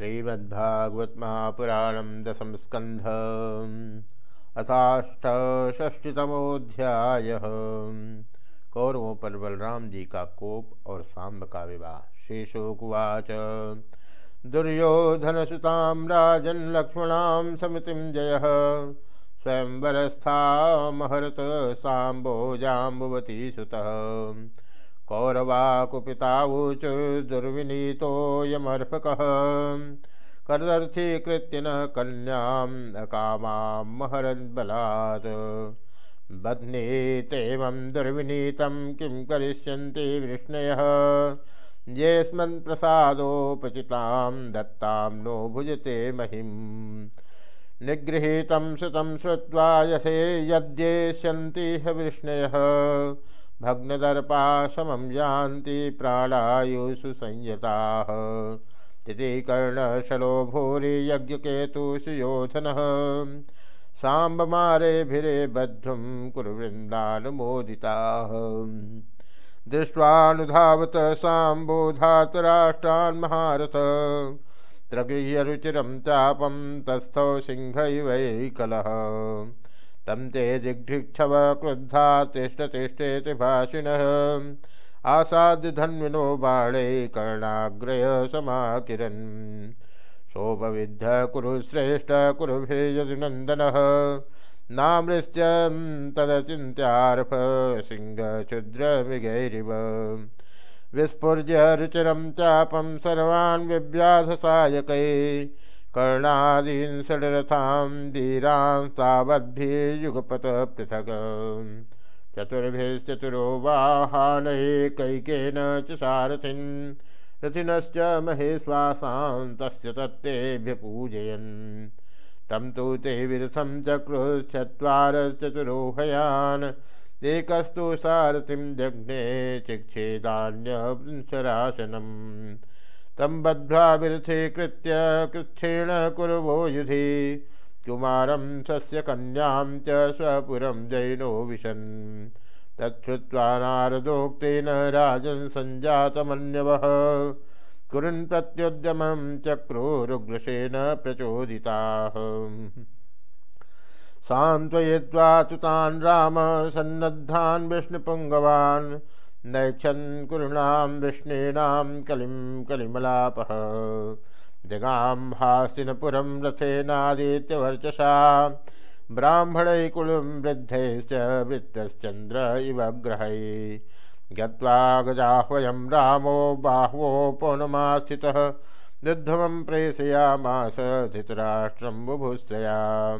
श्रीमद्भागवत महापुराणम दशम स्कंध अथाष्टष्टितमोध्याय कौरवों पर बलराम जी का कोप और सांब का विवाह। शेषोकुवाच। दुर्योधन सुताम राजन लक्ष्मणाम समितिम जय। स्वयंवरस्था महरत सांबो जाम्बवती सुत। कौरवा कुपितावुच दुर्विनीतोऽयमर्पकः कर्दर्थीकृत्य न कन्याम् अकामां महरद्बलात् बध्नीतेवं दुर्विनीतं किं करिष्यन्ति वृष्णयः। येऽस्मत्प्रसादोपचितां दत्तां नो भुजते महिम् निगृहीतं सुतं श्रुत्वा यसे यद्येष्यन्ति ह भग्नदर्पा समं यान्ति प्राणायुषु संयताः। तिथि कर्णशलो भूरि यज्ञकेतुषुयोधनः साम्बमारेभिरे बद्धुं कुरुवृन्दानुमोदिताः। दृष्ट्वानुधावत साम्बोधातराष्ट्रान् महारथ त्रगृह्य रुचिरं चापं तस्थौ सिंहैवैकलः तम ते दिग्धिक्षव क्रुद्धा तिष्ठ तिष्ठेति भाषिणः। आसाद्य धन्विनो बाणे कर्णाग्रय समाकिरन्। शोभविद्ध कुरु श्रेष्ठ कुरुभिर्यदुनन्दनः नामृश्च तदचिन्त्यार्फ सिंहक्षुद्रमृगैरिव विस्फुर्य रुचिरं चापं सर्वान् विव्याधसायकै। कर्णादीन षडरथां धीरां तावद्भिर्युगपत पृथक् चतुर्भिश्चतुरो वाहानैकैकेन च सारथिन्। रथिनश्च महेश्वासां तस्य तत्तेभ्यपूजयन् तं तु ते विरथं चक्रुश्चत्वारश्चतुरोहयान्। एकस्तु सारथिं जघ्ने चिक्षेदान्यशरासनम् तम बद्ध्वा विरथे कृत्य कृच्छेण कुरवो युधि। कुमारं सस्य कन्यां च स्वपुरं जैनो विशन्। तच्छ्रुत्वा नारदोक्तेन राजन् सञ्जातमन्यवः। कुरुन् प्रत्युद्यमं चक्रोरुग्रसेन प्रचोदिताः। सान्त्वयित्वा तु तान् नैक्षन् कुरुणां विष्णीनां कलिं कलिमलापः। जगां हास्तिनपुरं रथेनादित्यवर्चसा। ब्राह्मणैकुलं वृद्धैश्च वृत्तश्चन्द्र इव ग्रहै। गत्वा गजाह्वयं रामो बाह्वो पौर्णमास्थितः। दुद्धमं प्रेषयामास धृतराष्ट्रं बुभुस्तया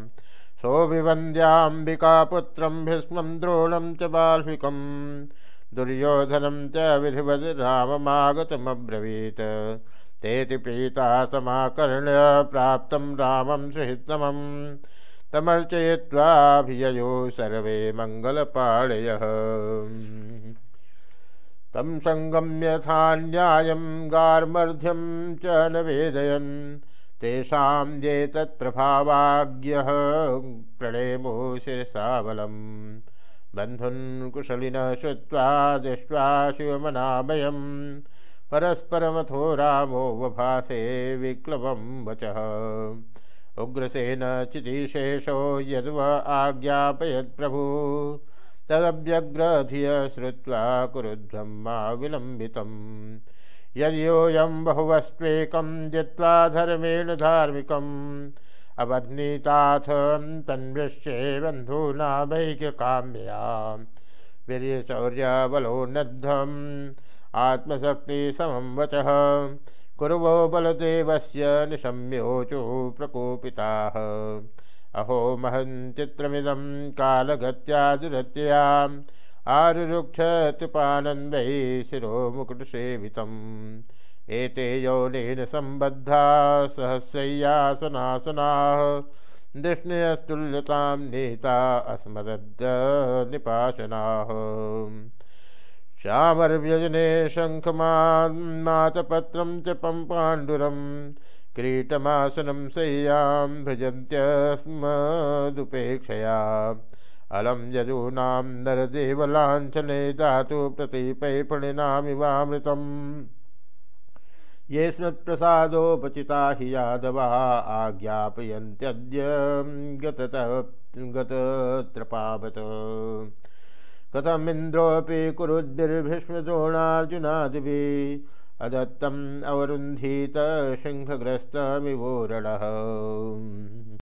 सोऽभिवन्द्याम्बिकापुत्रं भीष्मं द्रोणं च बाल्हिकम् दुर्योधनं च विधिवद् राममागतमब्रवीत् तेति प्रीता समाकर्ण्य प्राप्तं रामं सुहितमं तमर्चयित्वाभिययो सर्वे मङ्गलपाणयः तं सङ्गम्यथान्यायं गार्मर्ध्यं च न वेदयन्। तेषां प्रणेमो शिरसाबलम् बन्धुन् कुशलिनः श्रुत्वा दृष्ट्वा शिवमनामयं परस्परमथो रामो वभासे विक्लवं वचः। उग्रसेन चितिशेषो यद्व आज्ञापयत्प्रभु तदव्यग्रधिय श्रुत्वा कुरुध्वं मा विलम्बितम् यद्योऽयं बहुवस्त्वेकं, जित्वा धर्मेण धार्मिकम्। तन्वृश्चे बन्धूनाभैक्यकाम्यया वीर्यशौर्यबलोन्नद्धम्, आत्मशक्तिसमं वचः। कुर्वो बलदेवस्य निशम्योचु प्रकोपिताः। अहो महन् चित्रमिदं कालगत्या दुरत्ययाम् आरुरुक्षतुपानन्दै शिरो मुकुटसेवितम् एते यौनेन सम्बद्धा सहस्रय्यासनासनाः दृष्णयस्तुल्यतां नीता अस्मदद्यनिपाशनाः श्यामर्व्यजने शङ्खमान्मातपत्रं च पम्पाण्डुरं किरीटमासनं शय्यां भजन्त्यस्मदुपेक्षया। अलं यदूनां नरदेवलाञ्छने धातु प्रतीपैफणिनामिवामृतम् ये स्मत्प्रसादोपचिता हि यादवा आज्ञापयन्त्यद्य गतत्रपावत कथमिन्द्रोऽपि कुरुद्भिर्भीष्मद्रोणार्जुनादिभिः अदत्तम् अवरुन्धीत सिंहग्रस्तमिवोरणः